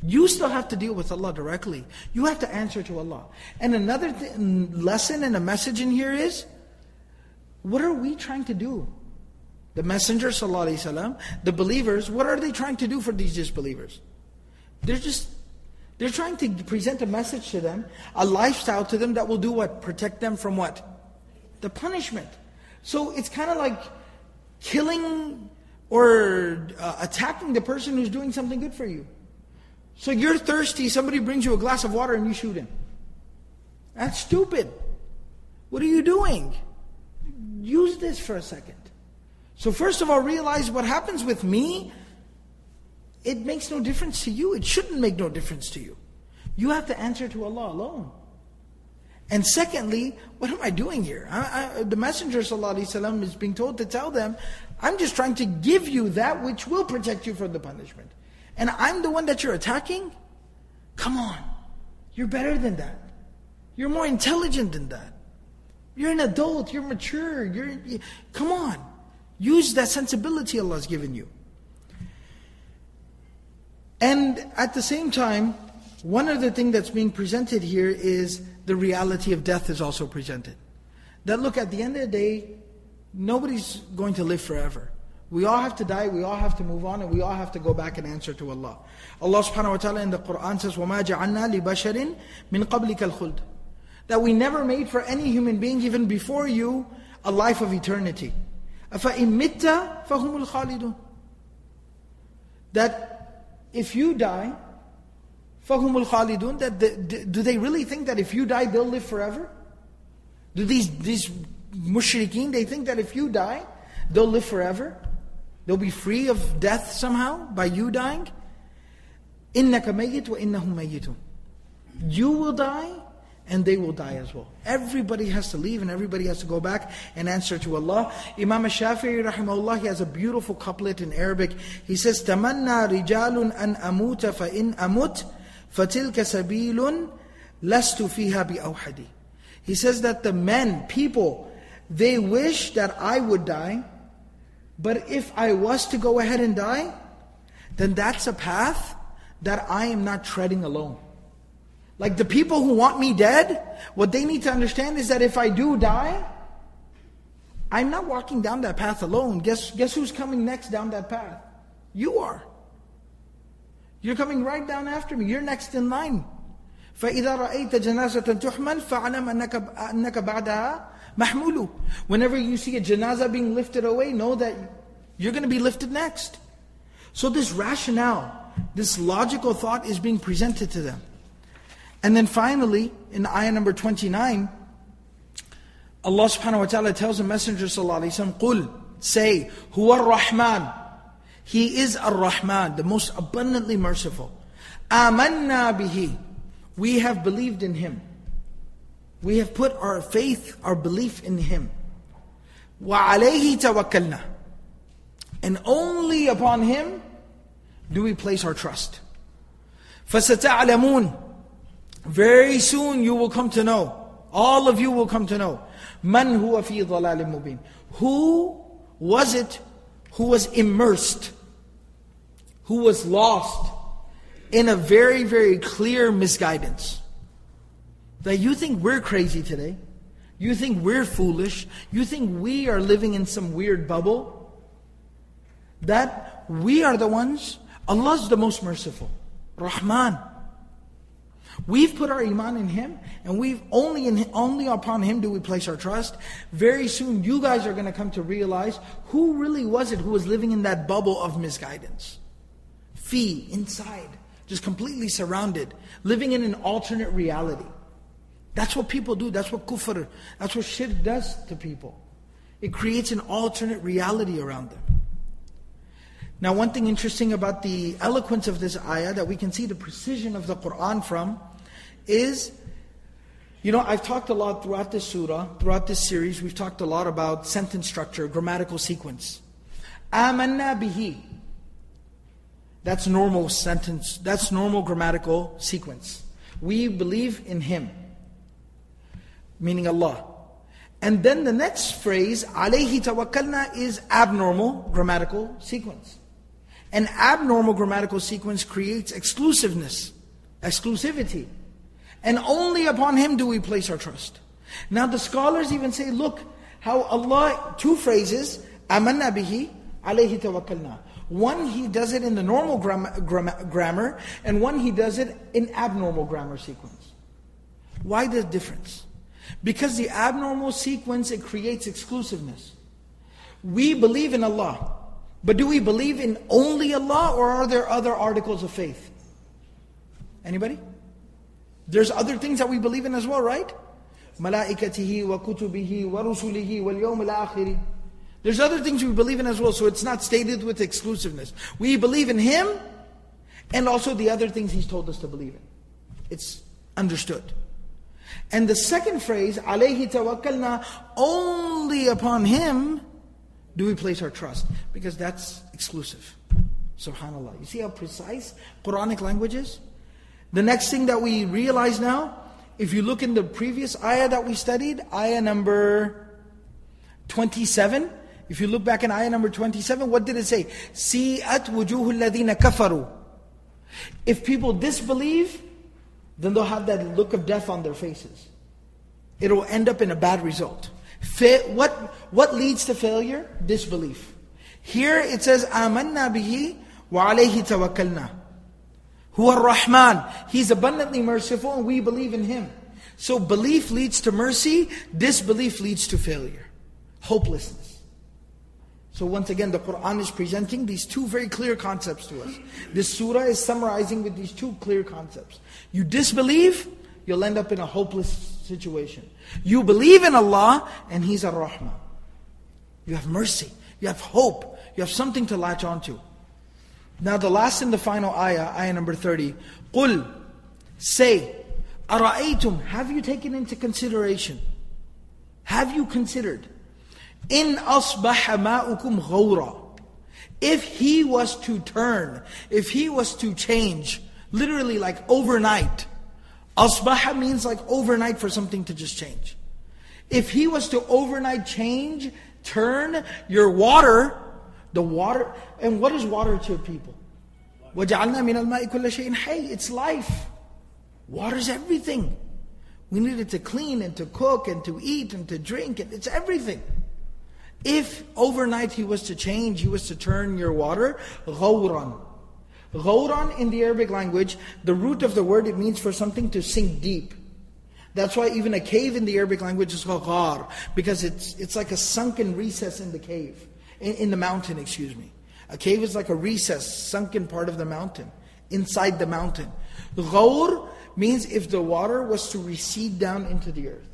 You still have to deal with Allah directly. You have to answer to Allah. And another th- lesson and a message in here is, what are we trying to do? The Messenger, وسلم, the believers, what are they trying to do for these disbelievers? They're just, they're trying to present a message to them, a lifestyle to them that will do what? Protect them from what? The punishment. So it's kind of like killing or uh, attacking the person who's doing something good for you. So you're thirsty, somebody brings you a glass of water and you shoot him. That's stupid. What are you doing? Use this for a second. So, first of all, realize what happens with me, it makes no difference to you. It shouldn't make no difference to you. You have to answer to Allah alone. And secondly, what am I doing here? I, I, the Messenger ﷺ is being told to tell them, I'm just trying to give you that which will protect you from the punishment. And I'm the one that you're attacking? Come on. You're better than that. You're more intelligent than that. You're an adult. You're mature. You're, you, come on. Use that sensibility Allah has given you. And at the same time, one other thing that's being presented here is the reality of death is also presented. That look, at the end of the day, nobody's going to live forever. We all have to die, we all have to move on, and we all have to go back and answer to Allah. Allah subhanahu wa ta'ala in the Quran says, وَمَا جَعَلْنَا لِبَشَرٍ مِنْ قَبْلِكَ الْخُلْدِ That we never made for any human being, even before you, a life of eternity. أَفَإِن مِتَّ فَهُمُ الْخَالِدُونَ That if you die, فَهُمُ الْخَالِدُونَ That the, do they really think that if you die, they'll live forever? Do these, these mushrikeen, they think that if you die, they'll live forever? They'll be free of death somehow by you dying? إِنَّكَ مَيِّتٌ وَإِنَّهُمْ مَيِّتٌ You will die and they will die as well. Everybody has to leave and everybody has to go back and answer to Allah. Imam Shafi'i rahimahullah, he has a beautiful couplet in Arabic. He says, تَمَنَّى رِجَالٌ أَنْ أَمُوتَ فَإِنْ أَمُتْ فَتِلْكَ سَبِيلٌ لَسْتُ فِيهَا بِأَوْحَدِ He says that the men, people, they wish that I would die, but if I was to go ahead and die, then that's a path that I am not treading alone. Like the people who want me dead, what they need to understand is that if I do die, I'm not walking down that path alone. Guess, guess who's coming next down that path? You are. You're coming right down after me. You're next in line. فإذا رأيت جنازة تحمل فاعلم أنك أنك بعدها محمول. Whenever you see a janazah being lifted away, know that you're going to be lifted next. So this rationale, this logical thought is being presented to them. And then finally, in ayah number 29, Allah subhanahu wa ta'ala tells the Messenger sallallahu alayhi wa Qul, say, Huwa rahman He is Ar-Rahman, the most abundantly merciful. Amanna bihi. We have believed in Him. We have put our faith, our belief in Him. وَعَلَيْهِ تَوَكَّلْنَا And only upon Him do we place our trust. فَسَتَعْلَمُونَ very soon you will come to know. All of you will come to know. Man huwa fi dhalalin mubin. Who was it who was immersed, who was lost in a very, very clear misguidance? That you think we're crazy today. You think we're foolish. You think we are living in some weird bubble. That we are the ones, Allah's the most merciful. Rahman. We've put our iman in Him, and we've only in only upon Him do we place our trust. Very soon, you guys are going to come to realize who really was it who was living in that bubble of misguidance. Fee inside, just completely surrounded, living in an alternate reality. That's what people do. That's what kufr, that's what shirk does to people. It creates an alternate reality around them. Now, one thing interesting about the eloquence of this ayah that we can see the precision of the Quran from is You know, I've talked a lot throughout this surah, throughout this series, we've talked a lot about sentence structure, grammatical sequence. Amanna bihi. That's normal sentence, that's normal grammatical sequence. We believe in Him, meaning Allah. And then the next phrase, alayhi tawakkalna, is abnormal grammatical sequence. An abnormal grammatical sequence creates exclusiveness, exclusivity. And only upon Him do we place our trust. Now the scholars even say, look, how Allah, two phrases, amanna bihi, alayhi tawakkalna. One, he does it in the normal gram, gram, grammar, and one, he does it in abnormal grammar sequence. Why the difference? Because the abnormal sequence, it creates exclusiveness. We believe in Allah. But do we believe in only Allah or are there other articles of faith? Anybody? There's other things that we believe in as well, right? ملائكته وكتبه ورسله واليوم الآخر there's other things we believe in as well, so it's not stated with exclusiveness. We believe in Him and also the other things He's told us to believe in. It's understood. And the second phrase, alayhi tawakkalna, only upon Him do we place our trust. Because that's exclusive. Subhanallah. You see how precise Quranic language is? The next thing that we realize now, if you look in the previous ayah that we studied, ayah number 27, if you look back in ayah number 27, what did it say? at wujuhul ladina kafaru. If people disbelieve, then they'll have that look of death on their faces. It'll end up in a bad result. What, what leads to failure? Disbelief. Here it says, آمنا به وعليه توكلنا. Huwa Rahman. He's abundantly merciful and we believe in Him. So belief leads to mercy, disbelief leads to failure. Hopelessness. So once again, the Quran is presenting these two very clear concepts to us. This surah is summarizing with these two clear concepts. You disbelieve, you'll end up in a hopeless situation. You believe in Allah, and He's a Rahman. You have mercy, you have hope, you have something to latch onto. Now the last and the final ayah, ayah number 30. قُل Say, أَرَأَيْتُمْ Have you taken into consideration? Have you considered? In asbaha ma'ukum ghawra. If he was to turn, if he was to change, literally like overnight. Asbaha means like overnight for something to just change. If he was to overnight change, turn your water, the water, and what is water to people? وَجَعَلْنَا مِنَ الْمَاءِ كُلَّ شَيْءٍ حَيٍّ It's life. Water is everything. We need it to clean and to cook and to eat and to drink. And it's everything. If overnight he was to change, he was to turn your water, غَوْرًا. غَوْرًا in the Arabic language, the root of the word, it means for something to sink deep. That's why even a cave in the Arabic language is called ghar, because it's, it's like a sunken recess in the cave, in, in the mountain, excuse me. A cave is like a recess, sunken part of the mountain, inside the mountain. Ghawr means if the water was to recede down into the earth.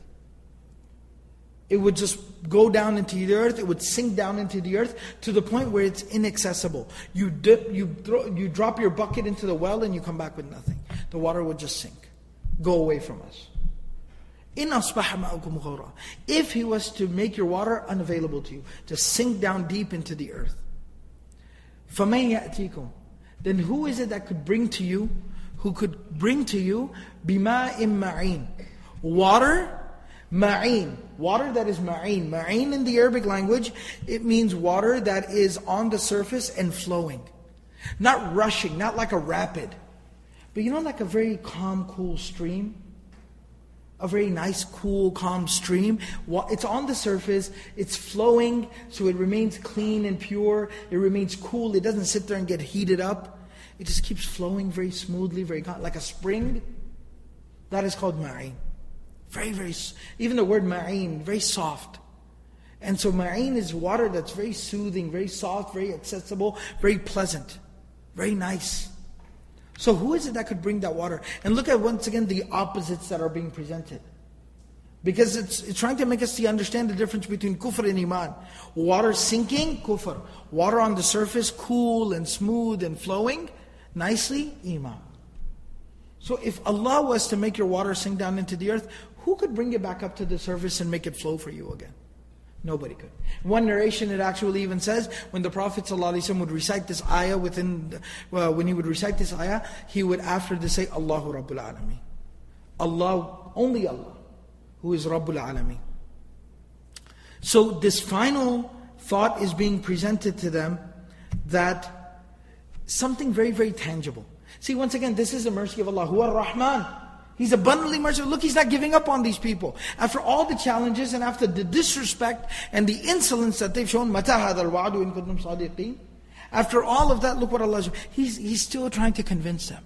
It would just go down into the earth, it would sink down into the earth to the point where it's inaccessible. You dip, you throw, you drop your bucket into the well and you come back with nothing. The water would just sink, go away from us. In If he was to make your water unavailable to you, to sink down deep into the earth. Then who is it that could bring to you, who could bring to you bima ma'in? Water Ma'in, water that is ma'in. Ma'in in the Arabic language, it means water that is on the surface and flowing. Not rushing, not like a rapid. But you know, like a very calm, cool stream? A very nice, cool, calm stream. It's on the surface, it's flowing, so it remains clean and pure. It remains cool, it doesn't sit there and get heated up. It just keeps flowing very smoothly, very calm, like a spring. That is called ma'in. Very, very, even the word ma'in, very soft. And so ma'in is water that's very soothing, very soft, very accessible, very pleasant, very nice. So who is it that could bring that water? And look at once again the opposites that are being presented. Because it's, it's trying to make us to understand the difference between kufr and iman. Water sinking, kufr. Water on the surface, cool and smooth and flowing nicely, iman. So if Allah was to make your water sink down into the earth, Who could bring it back up to the surface and make it flow for you again? Nobody could. One narration, it actually even says, when the Prophet ﷺ would recite this ayah within, well, when he would recite this ayah, he would after this say, Allahu Rabbul Alameen. Allah, only Allah, who is Rabbul Alameen. So this final thought is being presented to them that something very, very tangible. See, once again, this is the mercy of Allah. Huwa Rahman. He's abundantly merciful. Look, he's not giving up on these people. After all the challenges and after the disrespect and the insolence that they've shown, After all of that, look what Allah He's, he's still trying to convince them.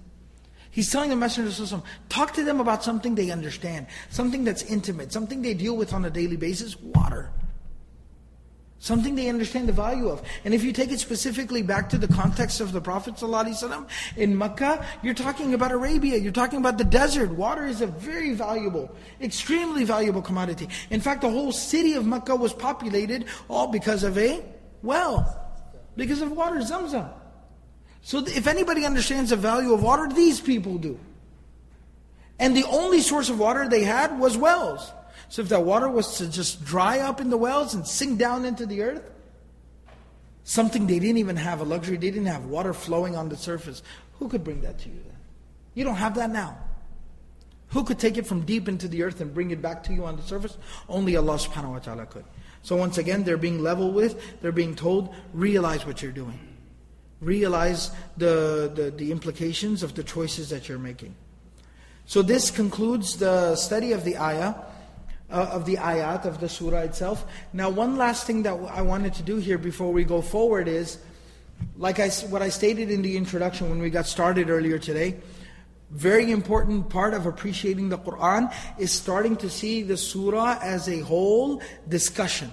He's telling the Messenger talk to them about something they understand, something that's intimate, something they deal with on a daily basis, water. Something they understand the value of. And if you take it specifically back to the context of the Prophet ﷺ, in Mecca, you're talking about Arabia, you're talking about the desert. Water is a very valuable, extremely valuable commodity. In fact, the whole city of Mecca was populated all because of a well, because of water, Zamzam. So if anybody understands the value of water, these people do. And the only source of water they had was wells. So if that water was to just dry up in the wells and sink down into the earth, something they didn't even have, a luxury, they didn't have water flowing on the surface, who could bring that to you then? You don't have that now. Who could take it from deep into the earth and bring it back to you on the surface? Only Allah subhanahu wa ta'ala could. So once again, they're being level with, they're being told, realize what you're doing. Realize the, the, the implications of the choices that you're making. So this concludes the study of the ayah uh, of the ayat of the surah itself. Now, one last thing that I wanted to do here before we go forward is, like I, what I stated in the introduction when we got started earlier today, very important part of appreciating the Quran is starting to see the surah as a whole discussion,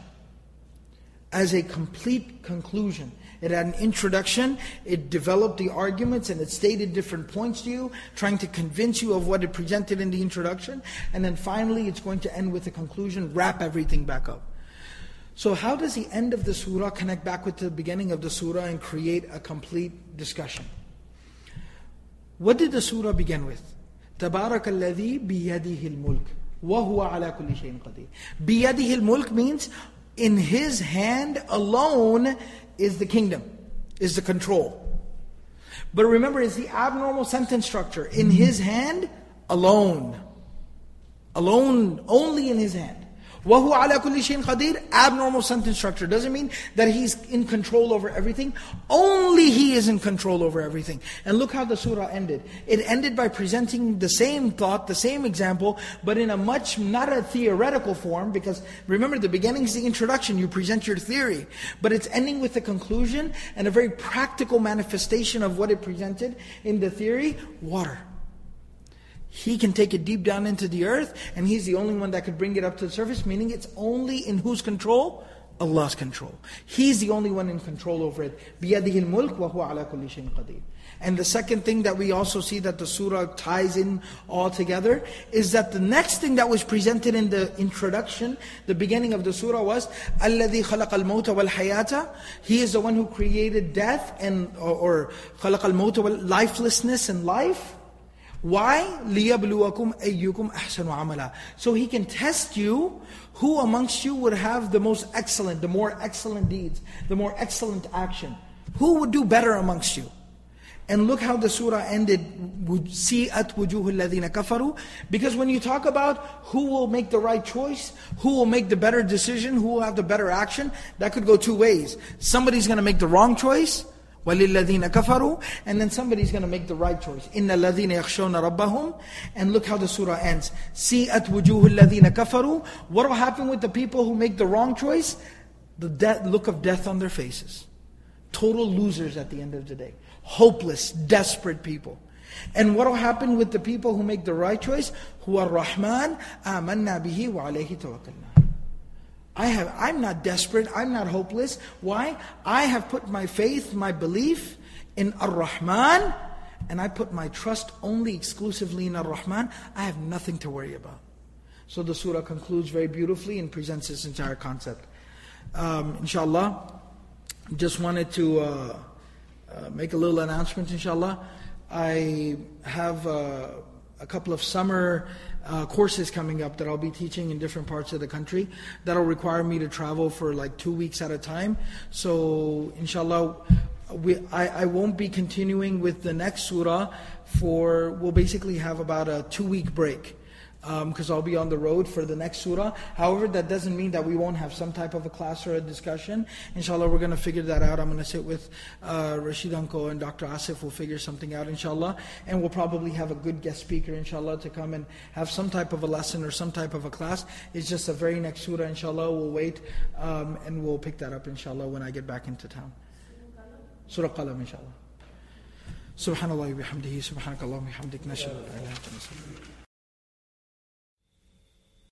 as a complete conclusion. It had an introduction, it developed the arguments, and it stated different points to you, trying to convince you of what it presented in the introduction. And then finally, it's going to end with a conclusion, wrap everything back up. So, how does the end of the surah connect back with the beginning of the surah and create a complete discussion? What did the surah begin with? تبارك الذي بيده الملك وهو على كل شيء قدير. بيده الملك means in his hand alone is the kingdom, is the control. But remember, it's the abnormal sentence structure. In his hand, alone. Alone, only in his hand. Wahu ala kulli shayin qadir, abnormal sentence structure. Doesn't mean that he's in control over everything. Only he is in control over everything. And look how the surah ended. It ended by presenting the same thought, the same example, but in a much, not a theoretical form, because remember the beginning is the introduction, you present your theory. But it's ending with a conclusion and a very practical manifestation of what it presented in the theory, water. He can take it deep down into the earth, and He's the only one that could bring it up to the surface, meaning it's only in whose control? Allah's control. He's the only one in control over it. بِيَدِهِ الْمُلْكُ وَهُوَ عَلَى كُلِّ شَيْءٍ قَدِيرٌ and the second thing that we also see that the surah ties in all together is that the next thing that was presented in the introduction, the beginning of the surah was الَّذِي خَلَقَ الْمَوْتَ وَالْحَيَاةَ He is the one who created death and or, or خَلَقَ الْمَوْتَ lifelessness and life. Why? لِيَبْلُوَكُمْ أَيُّكُمْ أَحْسَنُ عَمَلًا So He can test you who amongst you would have the most excellent, the more excellent deeds, the more excellent action. Who would do better amongst you? And look how the surah ended, سِيئَتْ وُجُوهُ الَّذِينَ كَفَرُوا Because when you talk about who will make the right choice, who will make the better decision, who will have the better action, that could go two ways. Somebody's going to make the wrong choice, وَلِلَّذِينَ كَفَرُوا And then somebody's going to make the right choice. إِنَّ الَّذِينَ يَخْشَوْنَ رَبَّهُمْ And look how the surah ends. سِيئَتْ وُجُوهُ الَّذِينَ كَفَرُوا What will happen with the people who make the wrong choice? The de- look of death on their faces. Total losers at the end of the day. Hopeless, desperate people. And what will happen with the people who make the right choice? هُوَ الرَّحْمَنِ آمَنَّا بِهِ وَعَلَيْهِ تَوَكَّلْنَا I have, I'm not desperate, I'm not hopeless. Why? I have put my faith, my belief in Ar-Rahman, and I put my trust only exclusively in Ar-Rahman. I have nothing to worry about. So the surah concludes very beautifully and presents this entire concept. Um, inshallah, just wanted to uh, uh, make a little announcement, inshallah. I have uh, a couple of summer uh, courses coming up that I'll be teaching in different parts of the country. That'll require me to travel for like two weeks at a time. So, inshallah, we, I, I won't be continuing with the next surah for, we'll basically have about a two week break because um, I'll be on the road for the next surah. However, that doesn't mean that we won't have some type of a class or a discussion. Inshallah, we're going to figure that out. I'm going to sit with uh, Rashid Uncle and Dr. Asif. We'll figure something out, inshallah. And we'll probably have a good guest speaker, inshallah, to come and have some type of a lesson or some type of a class. It's just a very next surah, inshallah. We'll wait um, and we'll pick that up, inshallah, when I get back into town. Surah Qalam, inshallah. سبحان الله وبحمده سبحانك اللهم وبحمدك نشهد ان لا اله الا انت